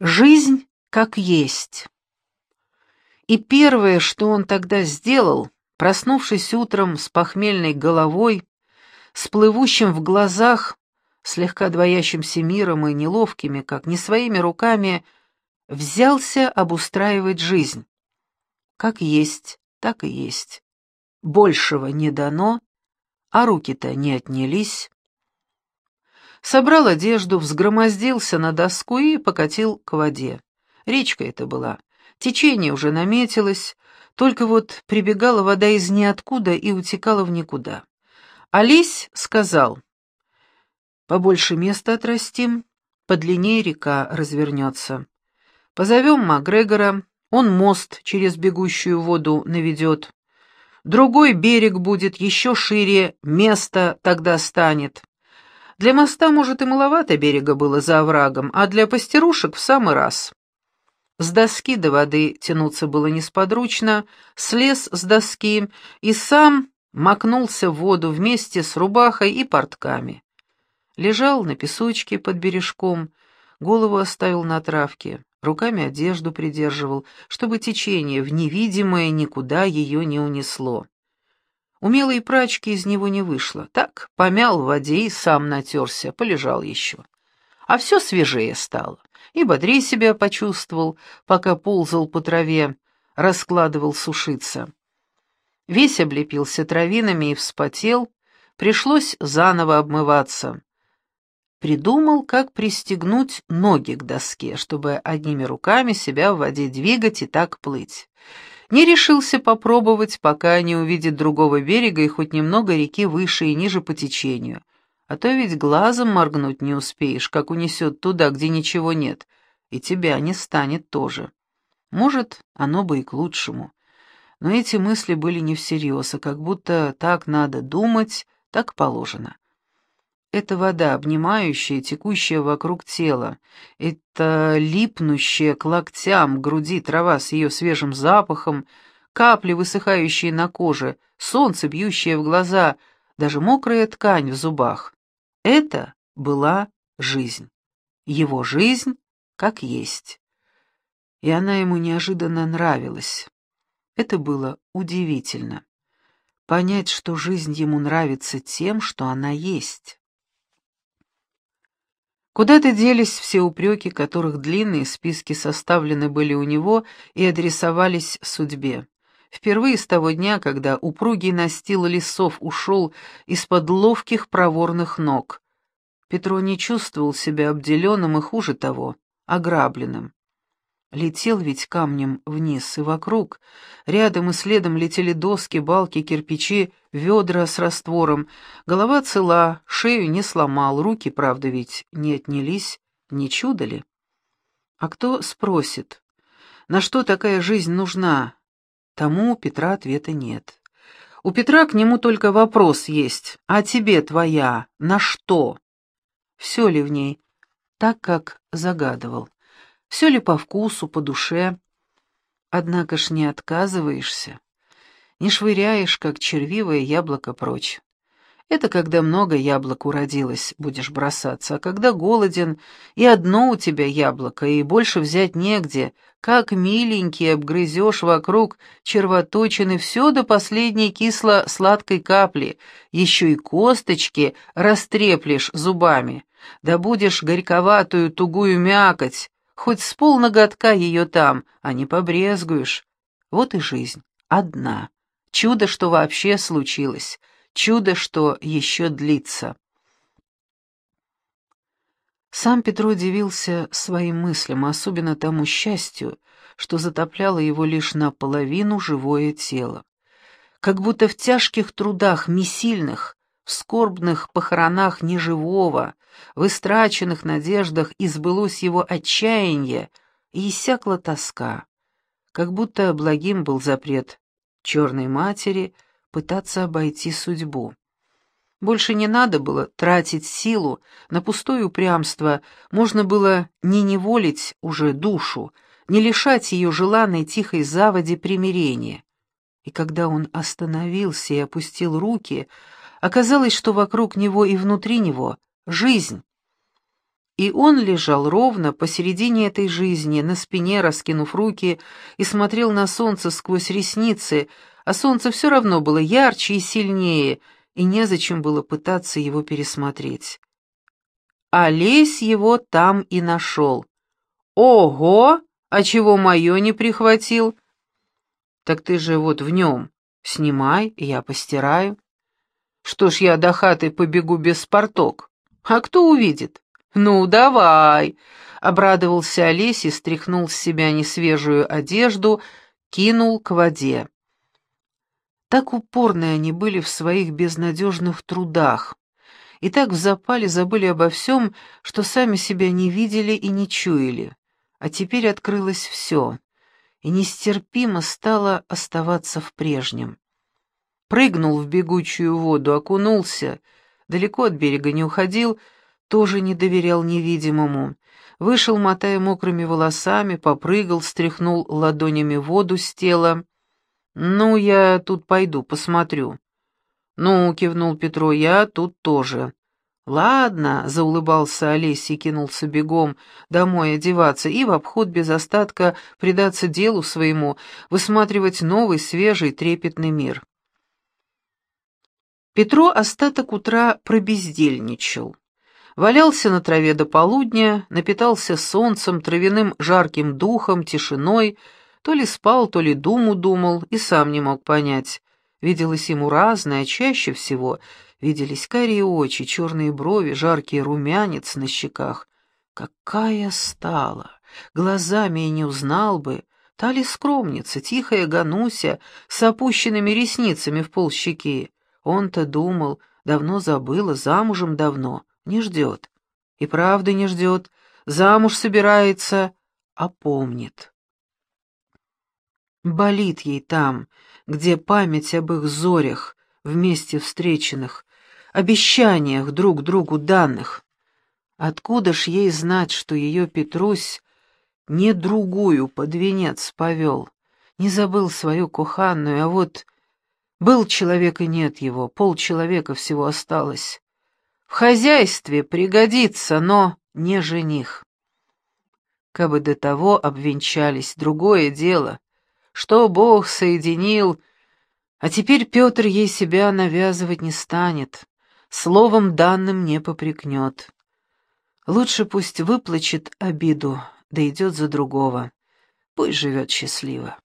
Жизнь как есть. И первое, что он тогда сделал, проснувшись утром с похмельной головой, с плывущим в глазах, слегка двоящимся миром и неловкими, как не своими руками, взялся обустраивать жизнь. Как есть, так и есть. Большего не дано, а руки-то не отнялись. Собрал одежду, взгромоздился на доску и покатил к воде. Речка это была. Течение уже наметилось, только вот прибегала вода из ниоткуда и утекала в никуда. Ались сказал, «Побольше места отрастим, подлиннее река развернется. Позовем Макгрегора, он мост через бегущую воду наведет. Другой берег будет еще шире, место тогда станет. Для моста, может, и маловато берега было за оврагом, а для пастерушек в самый раз. С доски до воды тянуться было несподручно, слез с доски и сам макнулся в воду вместе с рубахой и портками. Лежал на песочке под бережком, голову оставил на травке, руками одежду придерживал, чтобы течение в невидимое никуда ее не унесло. Умелой прачки из него не вышло. Так, помял в воде и сам натерся, полежал еще. А все свежее стало. И бодрее себя почувствовал, пока ползал по траве, раскладывал сушиться. Весь облепился травинами и вспотел, пришлось заново обмываться. Придумал, как пристегнуть ноги к доске, чтобы одними руками себя в воде двигать и так плыть не решился попробовать, пока не увидит другого берега и хоть немного реки выше и ниже по течению. А то ведь глазом моргнуть не успеешь, как унесет туда, где ничего нет, и тебя не станет тоже. Может, оно бы и к лучшему. Но эти мысли были не всерьез, а как будто так надо думать, так положено. Это вода, обнимающая, текущая вокруг тела. Это липнущая к локтям, груди трава с ее свежим запахом, капли, высыхающие на коже, солнце, бьющее в глаза, даже мокрая ткань в зубах. Это была жизнь. Его жизнь как есть. И она ему неожиданно нравилась. Это было удивительно. Понять, что жизнь ему нравится тем, что она есть. Куда-то делись все упреки, которых длинные списки составлены были у него и адресовались судьбе. Впервые с того дня, когда упругий настил лесов ушел из-под ловких проворных ног. Петро не чувствовал себя обделенным и, хуже того, ограбленным. Летел ведь камнем вниз и вокруг. Рядом и следом летели доски, балки, кирпичи, ведра с раствором. Голова цела, шею не сломал, руки, правда, ведь не отнялись. Не чудо ли? А кто спросит, на что такая жизнь нужна? Тому у Петра ответа нет. У Петра к нему только вопрос есть. А тебе твоя на что? Все ли в ней так, как загадывал? Все ли по вкусу, по душе. Однако ж не отказываешься, не швыряешь, как червивое яблоко прочь. Это когда много яблок уродилось, будешь бросаться, а когда голоден, и одно у тебя яблоко, и больше взять негде, как миленький обгрызешь вокруг червоточины все до последней кисло-сладкой капли, еще и косточки растреплешь зубами, да будешь горьковатую тугую мякоть, Хоть с полноготка ее там, а не побрезгуешь. Вот и жизнь. Одна. Чудо, что вообще случилось. Чудо, что еще длится. Сам Петро удивился своим мыслям, особенно тому счастью, что затопляло его лишь наполовину живое тело. Как будто в тяжких трудах месильных в скорбных похоронах неживого, в истраченных надеждах избылось его отчаяние, и иссякла тоска, как будто благим был запрет черной матери пытаться обойти судьбу. Больше не надо было тратить силу на пустое упрямство, можно было не неволить уже душу, не лишать ее желанной тихой заводи примирения. И когда он остановился и опустил руки, Оказалось, что вокруг него и внутри него жизнь. И он лежал ровно посередине этой жизни, на спине, раскинув руки, и смотрел на солнце сквозь ресницы, а солнце все равно было ярче и сильнее, и незачем было пытаться его пересмотреть. А лесь его там и нашел. «Ого! А чего мое не прихватил?» «Так ты же вот в нем. Снимай, я постираю». «Что ж я до хаты побегу без спорток? А кто увидит?» «Ну, давай!» — обрадовался Олесь и стряхнул с себя несвежую одежду, кинул к воде. Так упорны они были в своих безнадежных трудах, и так в запале забыли обо всем, что сами себя не видели и не чуяли. А теперь открылось все, и нестерпимо стало оставаться в прежнем. Прыгнул в бегучую воду, окунулся, далеко от берега не уходил, тоже не доверял невидимому. Вышел, мотая мокрыми волосами, попрыгал, стряхнул ладонями воду с тела. «Ну, я тут пойду, посмотрю». «Ну», — кивнул Петро, — «я тут тоже». «Ладно», — заулыбался Олесь и кинулся бегом домой одеваться и в обход без остатка предаться делу своему, высматривать новый, свежий, трепетный мир. Петро остаток утра пробездельничал. Валялся на траве до полудня, напитался солнцем, травяным жарким духом, тишиной, то ли спал, то ли думу думал, и сам не мог понять. Виделось ему разное, чаще всего — виделись карие очи, черные брови, жаркий румянец на щеках. Какая стала! Глазами и не узнал бы. Та ли скромница, тихая Гануся, с опущенными ресницами в полщеки. Он-то думал, давно забыла, замужем давно, не ждет. И правда не ждет, замуж собирается, а помнит. Болит ей там, где память об их зорях, вместе встреченных, обещаниях друг другу данных. Откуда ж ей знать, что ее Петрусь не другую под венец повел, не забыл свою куханную, а вот был человек и нет его, полчеловека всего осталось. В хозяйстве пригодится, но не жених. Кабы до того обвенчались, другое дело, что Бог соединил, а теперь Петр ей себя навязывать не станет словом данным не попрекнет. Лучше пусть выплачет обиду, да идет за другого. Пусть живет счастливо.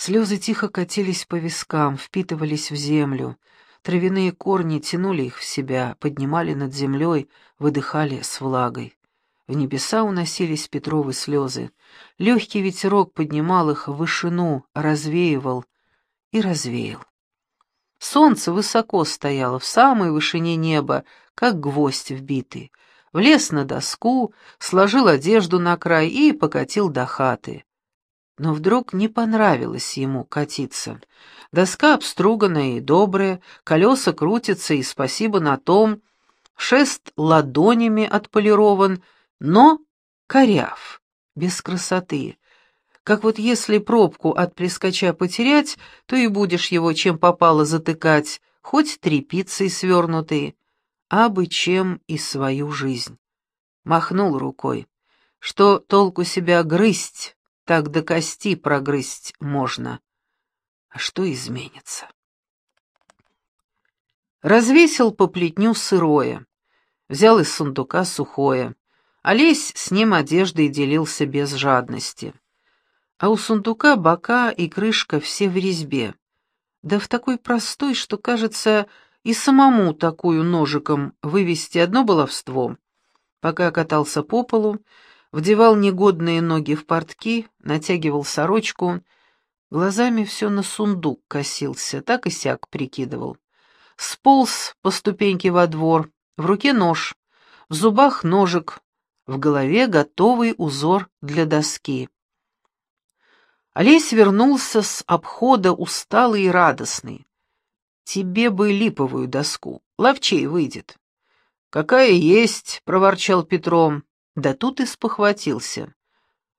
Слезы тихо катились по вискам, впитывались в землю. Травяные корни тянули их в себя, поднимали над землей, выдыхали с влагой. В небеса уносились Петровы слезы. Легкий ветерок поднимал их в вышину, развеивал и развеял. Солнце высоко стояло, в самой вышине неба, как гвоздь вбитый. Влез на доску, сложил одежду на край и покатил до хаты. Но вдруг не понравилось ему катиться. Доска обструганная и добрая, колеса крутятся, и спасибо на том. Шест ладонями отполирован, но коряв, без красоты, как вот если пробку от прискоча потерять, то и будешь его чем попало затыкать, хоть тряпицей свернутые, а бы чем и свою жизнь. Махнул рукой. Что толку себя грызть, так до кости прогрызть можно. А что изменится? Развесил по плетню сырое, взял из сундука сухое. Олесь с ним одеждой делился без жадности а у сундука бока и крышка все в резьбе. Да в такой простой, что, кажется, и самому такую ножиком вывести одно баловство. Пока катался по полу, вдевал негодные ноги в портки, натягивал сорочку, глазами все на сундук косился, так и сяк прикидывал. Сполз по ступеньке во двор, в руке нож, в зубах ножик, в голове готовый узор для доски. Олесь вернулся с обхода усталый и радостный. «Тебе бы липовую доску, ловчей выйдет». «Какая есть», — проворчал Петром. Да тут и спохватился.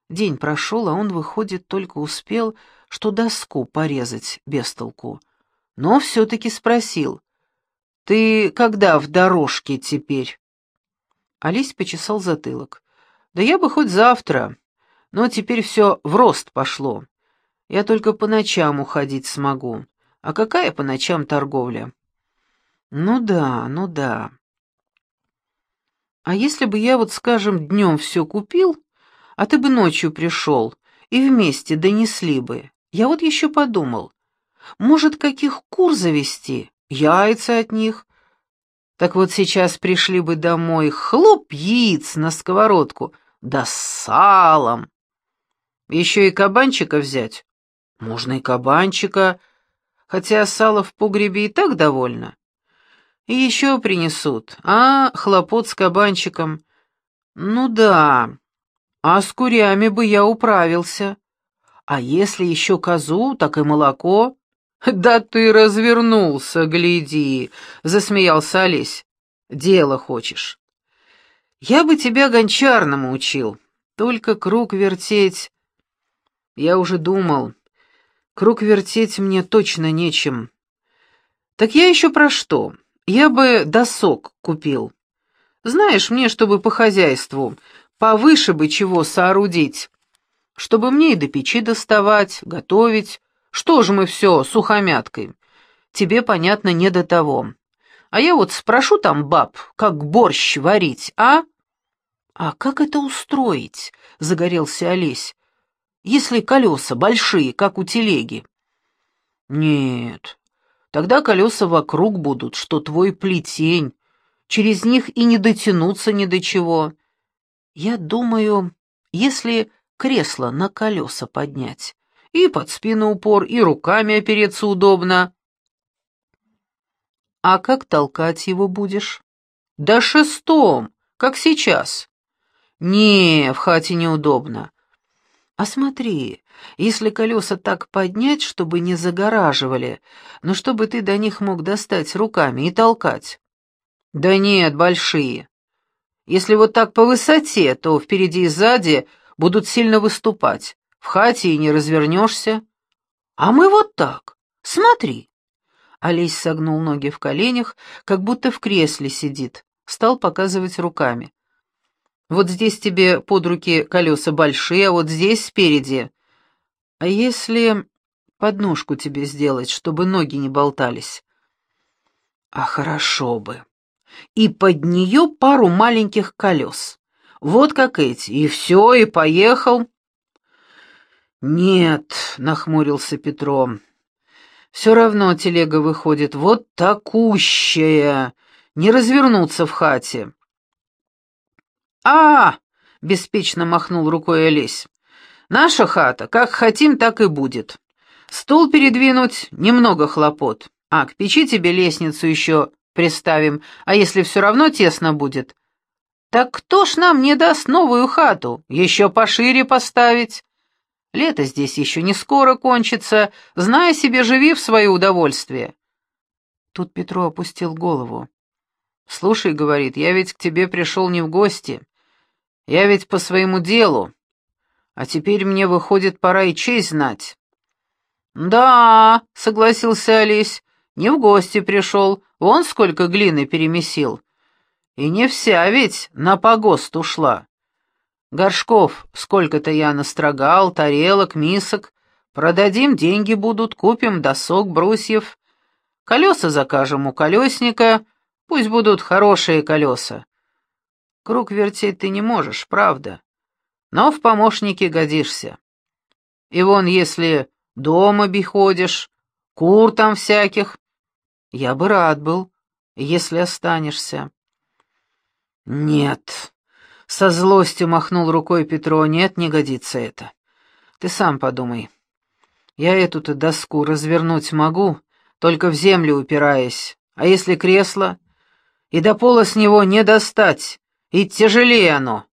День прошел, а он, выходит, только успел, что доску порезать без толку. Но все-таки спросил. «Ты когда в дорожке теперь?» Олесь почесал затылок. «Да я бы хоть завтра, но теперь все в рост пошло. Я только по ночам уходить смогу. А какая по ночам торговля?» «Ну да, ну да». «А если бы я вот, скажем, днем все купил, а ты бы ночью пришел, и вместе донесли бы, я вот еще подумал, может, каких кур завести, яйца от них, так вот сейчас пришли бы домой хлоп яиц на сковородку, да с салом. Еще и кабанчика взять. Можно и кабанчика, хотя сало в погребе и так довольно. И еще принесут, а хлопот с кабанчиком. Ну да, а с курями бы я управился. А если еще козу, так и молоко. «Да ты развернулся, гляди!» — засмеялся Олесь. «Дело хочешь. Я бы тебя гончарному учил, только круг вертеть...» Я уже думал, круг вертеть мне точно нечем. Так я еще про что? Я бы досок купил. Знаешь, мне, чтобы по хозяйству, повыше бы чего соорудить, чтобы мне и до печи доставать, готовить, что же мы все сухомяткой? Тебе, понятно, не до того. А я вот спрошу там баб, как борщ варить, а?» «А как это устроить?» — загорелся Олесь. «Если колеса большие, как у телеги». «Нет, тогда колеса вокруг будут, что твой плетень. Через них и не дотянуться ни до чего. Я думаю, если кресло на колеса поднять, и под спину упор, и руками опереться удобно. А как толкать его будешь? Да шестом, как сейчас. Не, в хате неудобно. А смотри, если колеса так поднять, чтобы не загораживали, но чтобы ты до них мог достать руками и толкать. Да нет, большие. Если вот так по высоте, то впереди и сзади будут сильно выступать. В хате и не развернешься. А мы вот так. Смотри. Олесь согнул ноги в коленях, как будто в кресле сидит. Стал показывать руками. Вот здесь тебе под руки колеса большие, а вот здесь спереди. А если подножку тебе сделать, чтобы ноги не болтались? А хорошо бы. И под нее пару маленьких колес. Вот как эти. И все, и поехал. «Нет», — нахмурился Петро, — «все равно телега выходит вот такущая, не развернуться в хате». «А!» — беспечно махнул рукой Олесь. «Наша хата, как хотим, так и будет. Стул передвинуть — немного хлопот. А к печи тебе лестницу еще приставим, а если все равно тесно будет, так кто ж нам не даст новую хату, еще пошире поставить?» Лето здесь еще не скоро кончится, знай себе, живи в свое удовольствие. Тут Петро опустил голову. «Слушай, — говорит, — я ведь к тебе пришел не в гости. Я ведь по своему делу. А теперь мне, выходит, пора и честь знать». «Да, — согласился Олесь, — не в гости пришел, вон сколько глины перемесил. И не вся ведь на погост ушла. Горшков сколько-то я настрогал, тарелок, мисок. Продадим, деньги будут, купим досок, брусьев. Колеса закажем у колесника, пусть будут хорошие колеса. Круг вертеть ты не можешь, правда, но в помощники годишься. И вон, если дома биходишь, кур там всяких, я бы рад был, если останешься. Нет, со злостью махнул рукой Петро. «Нет, не годится это. Ты сам подумай. Я эту-то доску развернуть могу, только в землю упираясь. А если кресло? И до пола с него не достать, и тяжелее оно.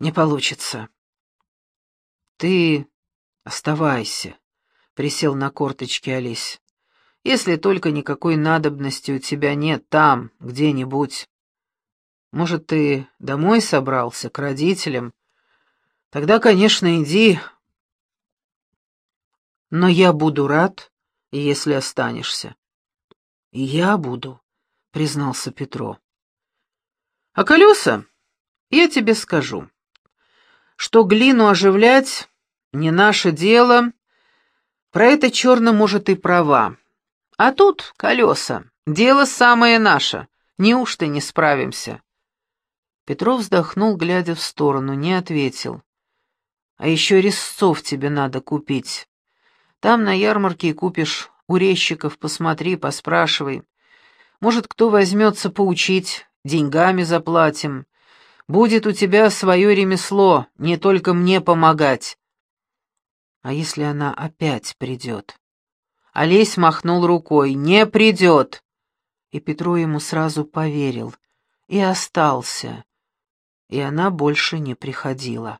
Не получится. Ты оставайся, — присел на корточки Олесь. Если только никакой надобности у тебя нет там, где-нибудь. Может, ты домой собрался, к родителям? Тогда, конечно, иди. Но я буду рад, если останешься. Я буду, признался Петро. А колеса? Я тебе скажу, что глину оживлять не наше дело, про это черно может и права. А тут колеса, дело самое наше, неужто не справимся?» Петров вздохнул, глядя в сторону, не ответил. «А еще резцов тебе надо купить. Там на ярмарке купишь у резчиков, посмотри, поспрашивай. Может, кто возьмется поучить, деньгами заплатим. Будет у тебя свое ремесло, не только мне помогать». «А если она опять придет?» Олесь махнул рукой. «Не придет!» И Петру ему сразу поверил. И остался и она больше не приходила.